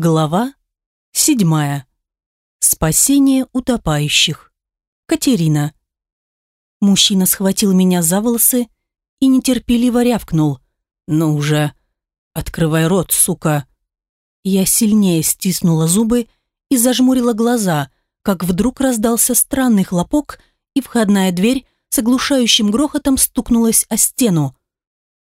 Глава седьмая. Спасение утопающих. Катерина. Мужчина схватил меня за волосы и нетерпеливо рявкнул. «Ну уже! Открывай рот, сука!» Я сильнее стиснула зубы и зажмурила глаза, как вдруг раздался странный хлопок, и входная дверь с оглушающим грохотом стукнулась о стену.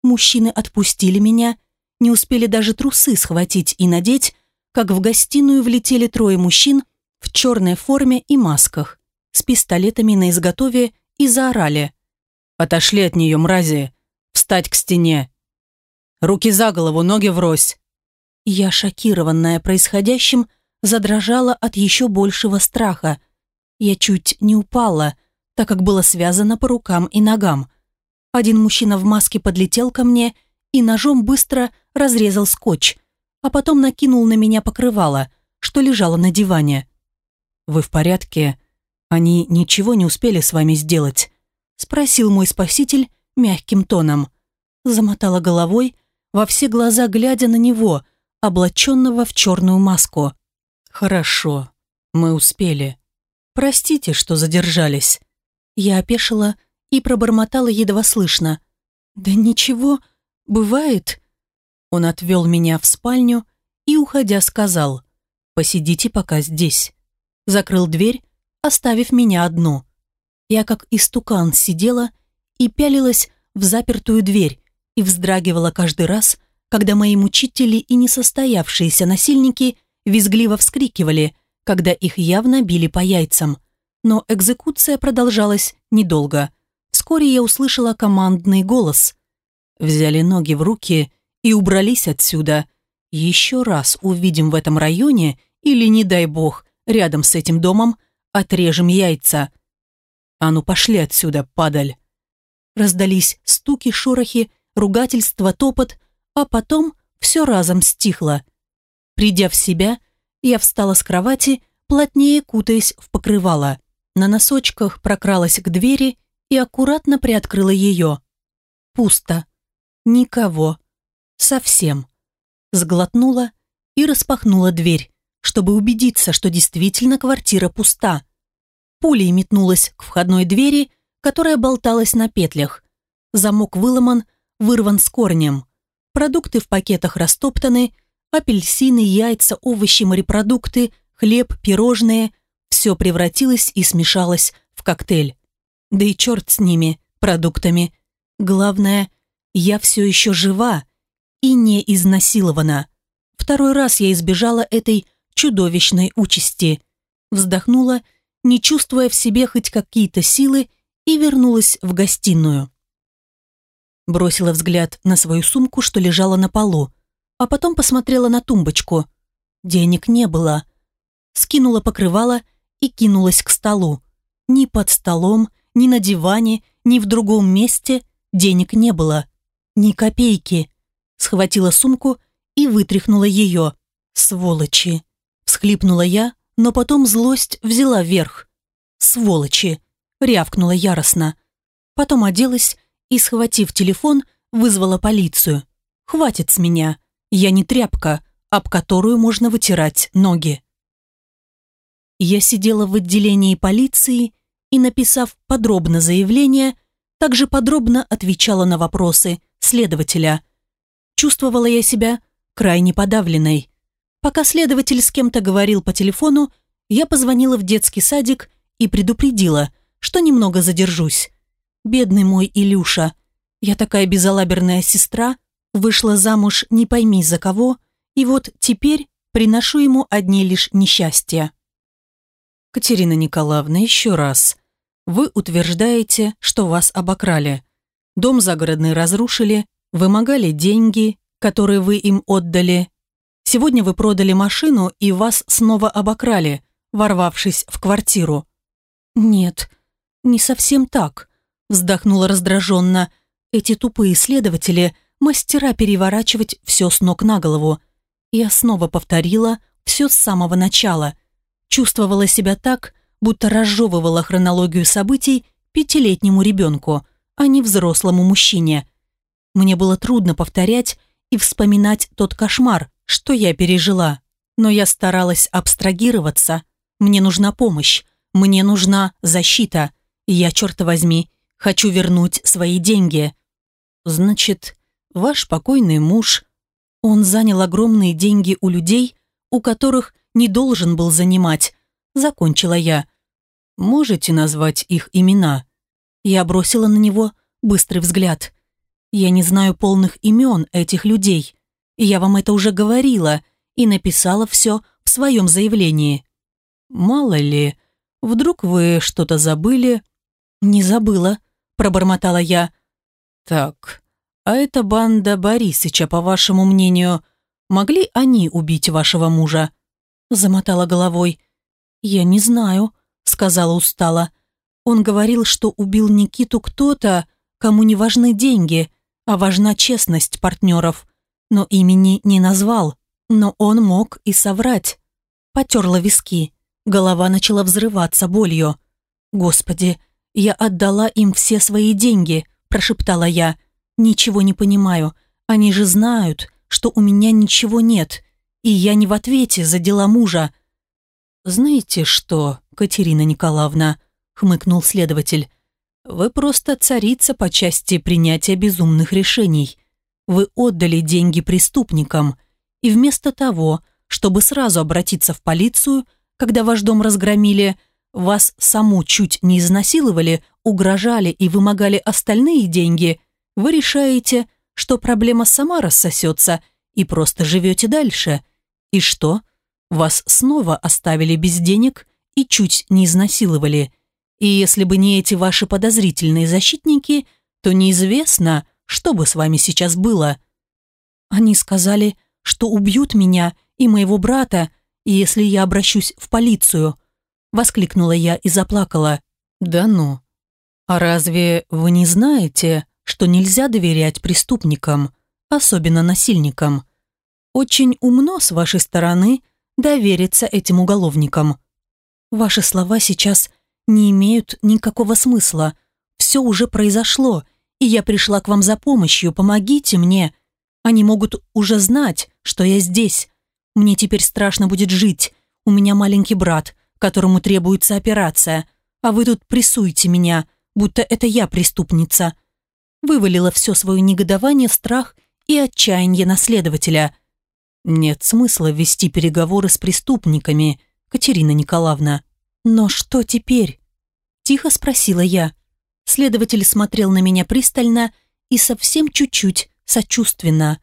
Мужчины отпустили меня, не успели даже трусы схватить и надеть, как в гостиную влетели трое мужчин в черной форме и масках, с пистолетами на изготове и заорали. «Отошли от нее, мрази! Встать к стене! Руки за голову, ноги врозь!» Я, шокированная происходящим, задрожала от еще большего страха. Я чуть не упала, так как было связано по рукам и ногам. Один мужчина в маске подлетел ко мне и ножом быстро разрезал скотч, а потом накинул на меня покрывало, что лежало на диване. «Вы в порядке? Они ничего не успели с вами сделать?» Спросил мой спаситель мягким тоном. Замотала головой, во все глаза глядя на него, облаченного в черную маску. «Хорошо, мы успели. Простите, что задержались». Я опешила и пробормотала едва слышно. «Да ничего, бывает». Он отвел меня в спальню и, уходя, сказал, «Посидите пока здесь». Закрыл дверь, оставив меня одну. Я как истукан сидела и пялилась в запертую дверь и вздрагивала каждый раз, когда мои мучители и несостоявшиеся насильники визгливо вскрикивали, когда их явно били по яйцам. Но экзекуция продолжалась недолго. Вскоре я услышала командный голос. Взяли ноги в руки и убрались отсюда. Еще раз увидим в этом районе или, не дай бог, рядом с этим домом, отрежем яйца. А ну пошли отсюда, падаль. Раздались стуки, шорохи, ругательства, топот, а потом все разом стихло. Придя в себя, я встала с кровати, плотнее кутаясь в покрывало. На носочках прокралась к двери и аккуратно приоткрыла ее. Пусто. Никого. Совсем. Сглотнула и распахнула дверь, чтобы убедиться, что действительно квартира пуста. Пулей метнулась к входной двери, которая болталась на петлях. Замок выломан, вырван с корнем. Продукты в пакетах растоптаны, апельсины, яйца, овощи, морепродукты, хлеб, пирожные – все превратилось и смешалось в коктейль. Да и черт с ними, продуктами. Главное, я все еще жива и не изнасилована. Второй раз я избежала этой чудовищной участи. Вздохнула, не чувствуя в себе хоть какие-то силы, и вернулась в гостиную. Бросила взгляд на свою сумку, что лежала на полу, а потом посмотрела на тумбочку. Денег не было. Скинула покрывало и кинулась к столу. Ни под столом, ни на диване, ни в другом месте денег не было. Ни копейки. Схватила сумку и вытряхнула ее. «Сволочи!» Всхлипнула я, но потом злость взяла верх. «Сволочи!» Рявкнула яростно. Потом оделась и, схватив телефон, вызвала полицию. «Хватит с меня. Я не тряпка, об которую можно вытирать ноги». Я сидела в отделении полиции и, написав подробно заявление, также подробно отвечала на вопросы следователя. Чувствовала я себя крайне подавленной. Пока следователь с кем-то говорил по телефону, я позвонила в детский садик и предупредила, что немного задержусь. Бедный мой Илюша. Я такая безалаберная сестра, вышла замуж не пойми за кого, и вот теперь приношу ему одни лишь несчастья. Катерина Николаевна, еще раз. Вы утверждаете, что вас обокрали. Дом загородный разрушили, вымогали деньги, которые вы им отдали. Сегодня вы продали машину и вас снова обокрали, ворвавшись в квартиру. Нет, не совсем так, вздохнула раздраженно. Эти тупые следователи – мастера переворачивать все с ног на голову. Я снова повторила все с самого начала. Чувствовала себя так, будто разжевывала хронологию событий пятилетнему ребенку, а не взрослому мужчине. Мне было трудно повторять и вспоминать тот кошмар, что я пережила. Но я старалась абстрагироваться. Мне нужна помощь, мне нужна защита. Я, черт возьми, хочу вернуть свои деньги. Значит, ваш покойный муж... Он занял огромные деньги у людей, у которых не должен был занимать. Закончила я. Можете назвать их имена? Я бросила на него быстрый взгляд. Я не знаю полных имен этих людей. Я вам это уже говорила и написала все в своем заявлении. Мало ли, вдруг вы что-то забыли? Не забыла, пробормотала я. Так, а эта банда Борисыча, по вашему мнению, могли они убить вашего мужа? Замотала головой. Я не знаю, сказала устало. Он говорил, что убил Никиту кто-то, кому не важны деньги, а важна честность партнеров. Но имени не назвал. Но он мог и соврать. Потерла виски. Голова начала взрываться болью. «Господи, я отдала им все свои деньги», – прошептала я. «Ничего не понимаю. Они же знают, что у меня ничего нет, и я не в ответе за дела мужа». «Знаете что, Катерина Николаевна?» – хмыкнул следователь. «Вы просто царица по части принятия безумных решений. Вы отдали деньги преступникам, и вместо того, чтобы сразу обратиться в полицию, когда ваш дом разгромили, вас саму чуть не изнасиловали, угрожали и вымогали остальные деньги, вы решаете, что проблема сама рассосется и просто живете дальше. И что? Вас снова оставили без денег и чуть не изнасиловали. И если бы не эти ваши подозрительные защитники, то неизвестно, что бы с вами сейчас было. Они сказали, что убьют меня и моего брата, если я обращусь в полицию. Воскликнула я и заплакала. Да ну. А разве вы не знаете, что нельзя доверять преступникам, особенно насильникам? Очень умно с вашей стороны довериться этим уголовникам. Ваши слова сейчас не имеют никакого смысла. Все уже произошло, и я пришла к вам за помощью. Помогите мне. Они могут уже знать, что я здесь. Мне теперь страшно будет жить. У меня маленький брат, которому требуется операция. А вы тут прессуете меня, будто это я преступница. Вывалила все свое негодование, страх и отчаяние наследователя. Нет смысла вести переговоры с преступниками, Катерина Николаевна. Но что теперь? Тихо спросила я. Следователь смотрел на меня пристально и совсем чуть-чуть сочувственно.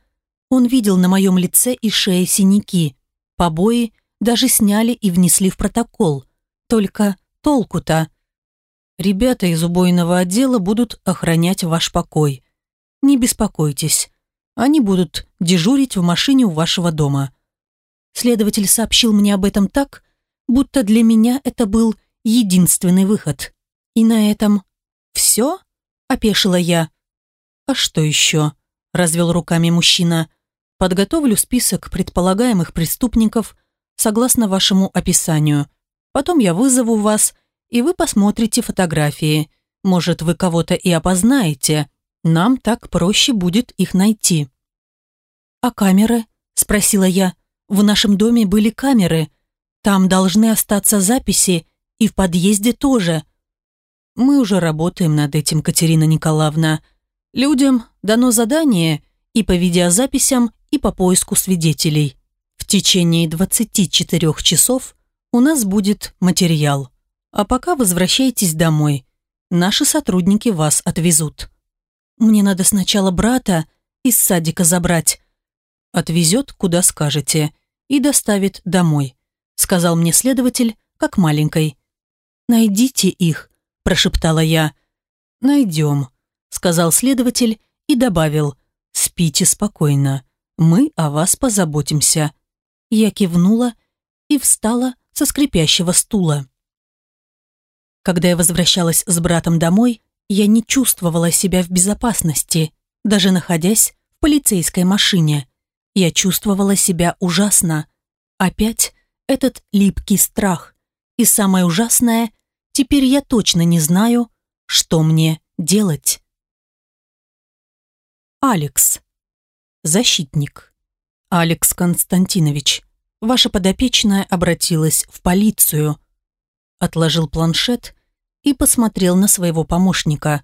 Он видел на моем лице и шее синяки. Побои даже сняли и внесли в протокол. Только толку-то? Ребята из убойного отдела будут охранять ваш покой. Не беспокойтесь. Они будут дежурить в машине у вашего дома. Следователь сообщил мне об этом так, будто для меня это был единственный выход. И на этом «Все?» – опешила я. «А что еще?» – развел руками мужчина. «Подготовлю список предполагаемых преступников согласно вашему описанию. Потом я вызову вас, и вы посмотрите фотографии. Может, вы кого-то и опознаете. Нам так проще будет их найти». «А камеры?» – спросила я. «В нашем доме были камеры. Там должны остаться записи, и в подъезде тоже». Мы уже работаем над этим, Катерина Николаевна. Людям дано задание и по видеозаписям, и по поиску свидетелей. В течение 24 часов у нас будет материал. А пока возвращайтесь домой. Наши сотрудники вас отвезут. Мне надо сначала брата из садика забрать. Отвезет, куда скажете, и доставит домой, сказал мне следователь, как маленькой. Найдите их, прошептала я. «Найдем», — сказал следователь и добавил. «Спите спокойно. Мы о вас позаботимся». Я кивнула и встала со скрипящего стула. Когда я возвращалась с братом домой, я не чувствовала себя в безопасности, даже находясь в полицейской машине. Я чувствовала себя ужасно. Опять этот липкий страх. И самое ужасное — Теперь я точно не знаю, что мне делать. Алекс. Защитник. Алекс Константинович. ваша подопечная обратилась в полицию. Отложил планшет и посмотрел на своего помощника.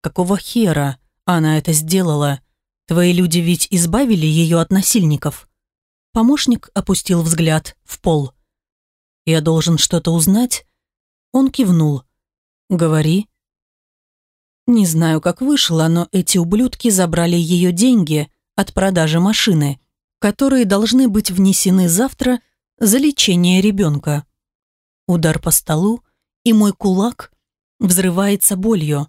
Какого хера она это сделала? Твои люди ведь избавили ее от насильников. Помощник опустил взгляд в пол. «Я должен что-то узнать?» Он кивнул. «Говори». Не знаю, как вышло, но эти ублюдки забрали ее деньги от продажи машины, которые должны быть внесены завтра за лечение ребенка. Удар по столу, и мой кулак взрывается болью.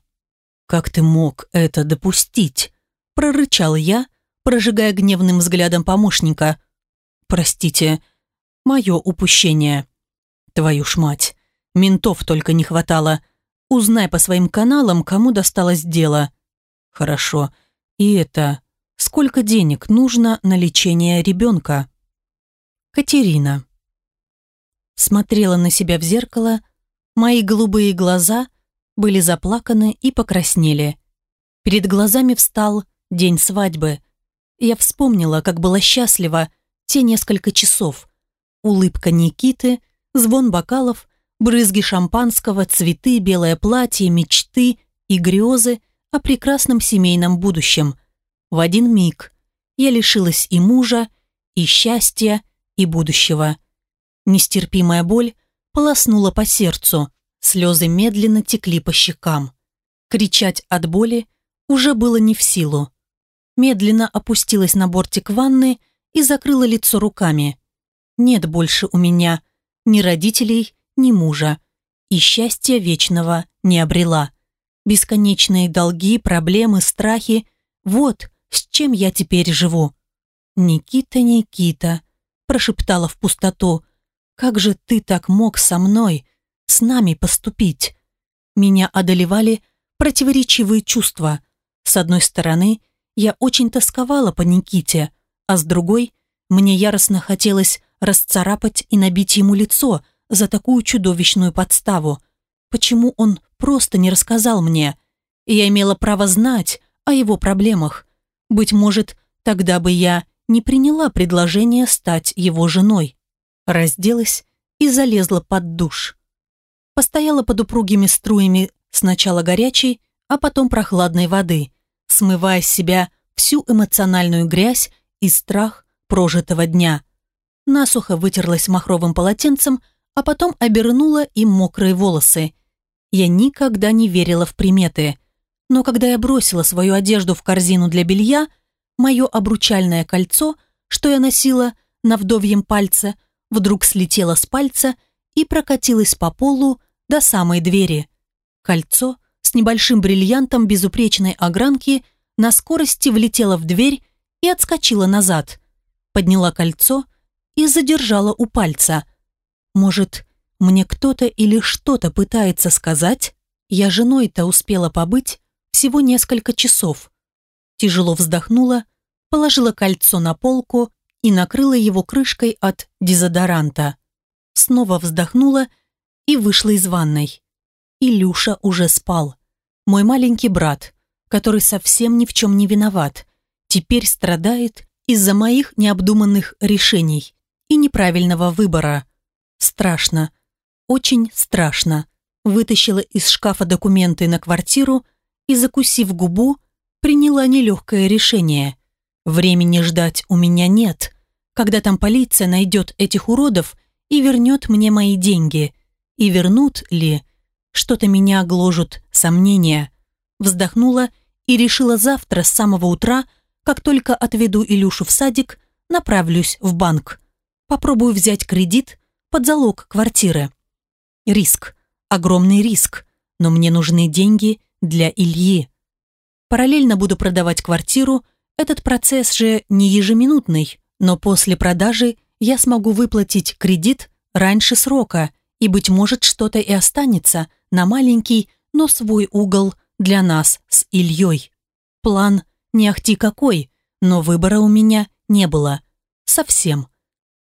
«Как ты мог это допустить?» – прорычал я, прожигая гневным взглядом помощника. «Простите, мое упущение». «Твою ж мать, ментов только не хватало. Узнай по своим каналам, кому досталось дело». «Хорошо. И это... Сколько денег нужно на лечение ребенка?» Катерина. Смотрела на себя в зеркало, мои голубые глаза были заплаканы и покраснели. Перед глазами встал день свадьбы. Я вспомнила, как была счастлива те несколько часов. Улыбка Никиты, звон бокалов, брызги шампанского, цветы, белое платье, мечты и грезы о прекрасном семейном будущем – в один миг я лишилась и мужа, и счастья, и будущего. Нестерпимая боль полоснула по сердцу, слезы медленно текли по щекам. Кричать от боли уже было не в силу. Медленно опустилась на бортик ванны и закрыла лицо руками. Нет больше у меня ни родителей, ни мужа. И счастья вечного не обрела. Бесконечные долги, проблемы, страхи – вот с чем я теперь живу. «Никита, Никита», – прошептала в пустоту, «как же ты так мог со мной, с нами поступить?» Меня одолевали противоречивые чувства. С одной стороны, я очень тосковала по Никите, а с другой, мне яростно хотелось расцарапать и набить ему лицо за такую чудовищную подставу. Почему он просто не рассказал мне? Я имела право знать о его проблемах, быть может, тогда бы я не приняла предложение стать его женой. Разделась и залезла под душ. Постояла под упругими струями сначала горячей, а потом прохладной воды, смывая с себя всю эмоциональную грязь и страх прожитого дня. Насухо вытерлась махровым полотенцем, а потом обернула им мокрые волосы. Я никогда не верила в приметы – но когда я бросила свою одежду в корзину для белья, мое обручальное кольцо, что я носила на вдовьем пальце, вдруг слетело с пальца и прокатилось по полу до самой двери. Кольцо с небольшим бриллиантом безупречной огранки на скорости влетело в дверь и отскочила назад. Подняла кольцо и задержала у пальца. Может, мне кто-то или что-то пытается сказать? Я женой-то успела побыть, всего несколько часов. Тяжело вздохнула, положила кольцо на полку и накрыла его крышкой от дезодоранта. Снова вздохнула и вышла из ванной. Илюша уже спал. Мой маленький брат, который совсем ни в чем не виноват, теперь страдает из-за моих необдуманных решений и неправильного выбора. Страшно, очень страшно. Вытащила из шкафа документы на квартиру и, закусив губу, приняла нелегкое решение. Времени ждать у меня нет. Когда там полиция найдет этих уродов и вернет мне мои деньги. И вернут ли? Что-то меня гложут сомнения. Вздохнула и решила завтра с самого утра, как только отведу Илюшу в садик, направлюсь в банк. Попробую взять кредит под залог квартиры. Риск. Огромный риск. Но мне нужны деньги для Ильи. Параллельно буду продавать квартиру, этот процесс же не ежеминутный, но после продажи я смогу выплатить кредит раньше срока, и, быть может, что-то и останется на маленький, но свой угол для нас с Ильей. План не ахти какой, но выбора у меня не было. Совсем.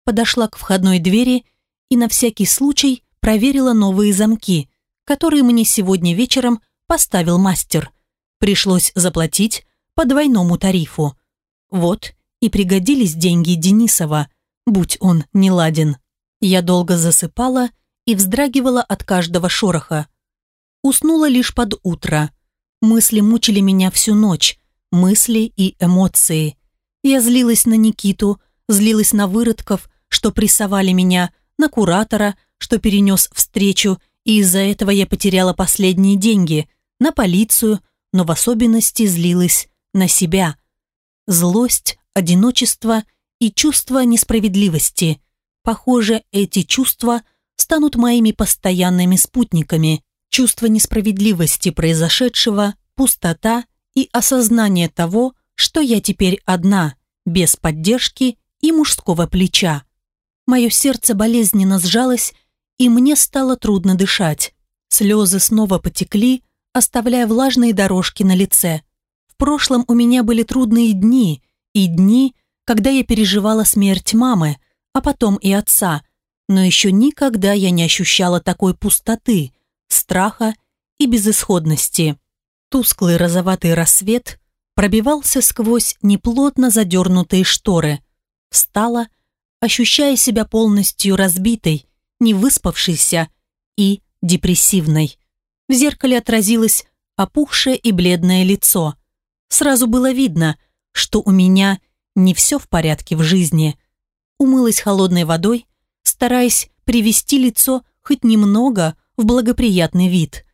Подошла к входной двери и на всякий случай проверила новые замки, которые мне сегодня вечером поставил мастер. Пришлось заплатить по двойному тарифу. Вот и пригодились деньги Денисова. будь он неладен. Я долго засыпала и вздрагивала от каждого шороха. Уснула лишь под утро. Мысли мучили меня всю ночь, мысли и эмоции. Я злилась на Никиту, злилась на выродков, что прессовали меня, на куратора, что перенес встречу, и из-за этого я потеряла последние деньги, на полицию, но в особенности злилась на себя. Злость, одиночество и чувство несправедливости. Похоже, эти чувства станут моими постоянными спутниками. Чувство несправедливости произошедшего, пустота и осознание того, что я теперь одна, без поддержки и мужского плеча. Мое сердце болезненно сжалось, и мне стало трудно дышать. Слезы снова потекли, оставляя влажные дорожки на лице. В прошлом у меня были трудные дни, и дни, когда я переживала смерть мамы, а потом и отца, но еще никогда я не ощущала такой пустоты, страха и безысходности. Тусклый розоватый рассвет пробивался сквозь неплотно задернутые шторы. Встала, ощущая себя полностью разбитой, невыспавшейся и депрессивной. В зеркале отразилось опухшее и бледное лицо. Сразу было видно, что у меня не все в порядке в жизни. Умылась холодной водой, стараясь привести лицо хоть немного в благоприятный вид.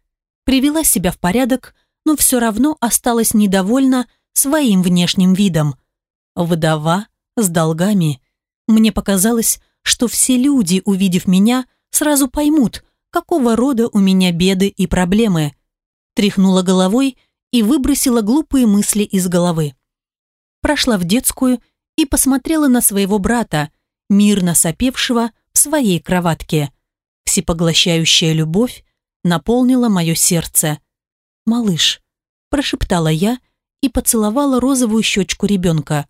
Привела себя в порядок, но все равно осталась недовольна своим внешним видом. Вдова с долгами. Мне показалось, что все люди, увидев меня, сразу поймут, какого рода у меня беды и проблемы. Тряхнула головой и выбросила глупые мысли из головы. Прошла в детскую и посмотрела на своего брата, мирно сопевшего в своей кроватке. Всепоглощающая любовь наполнила мое сердце. «Малыш», – прошептала я и поцеловала розовую щечку ребенка.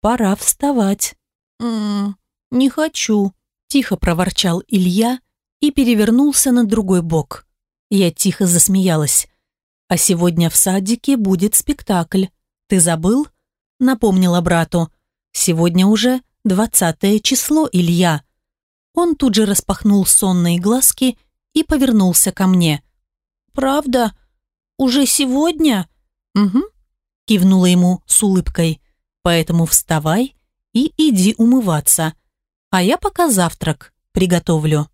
«Пора вставать». «М «М-м, -м, «Не хочу», – тихо проворчал Илья и перевернулся на другой бок. Я тихо засмеялась. «А сегодня в садике будет спектакль. Ты забыл?» – напомнила брату. «Сегодня уже двадцатое число, Илья». Он тут же распахнул сонные глазки и повернулся ко мне. «Правда? Уже сегодня?» «Угу», – кивнула ему с улыбкой. «Поэтому вставай и иди умываться а я пока завтрак приготовлю.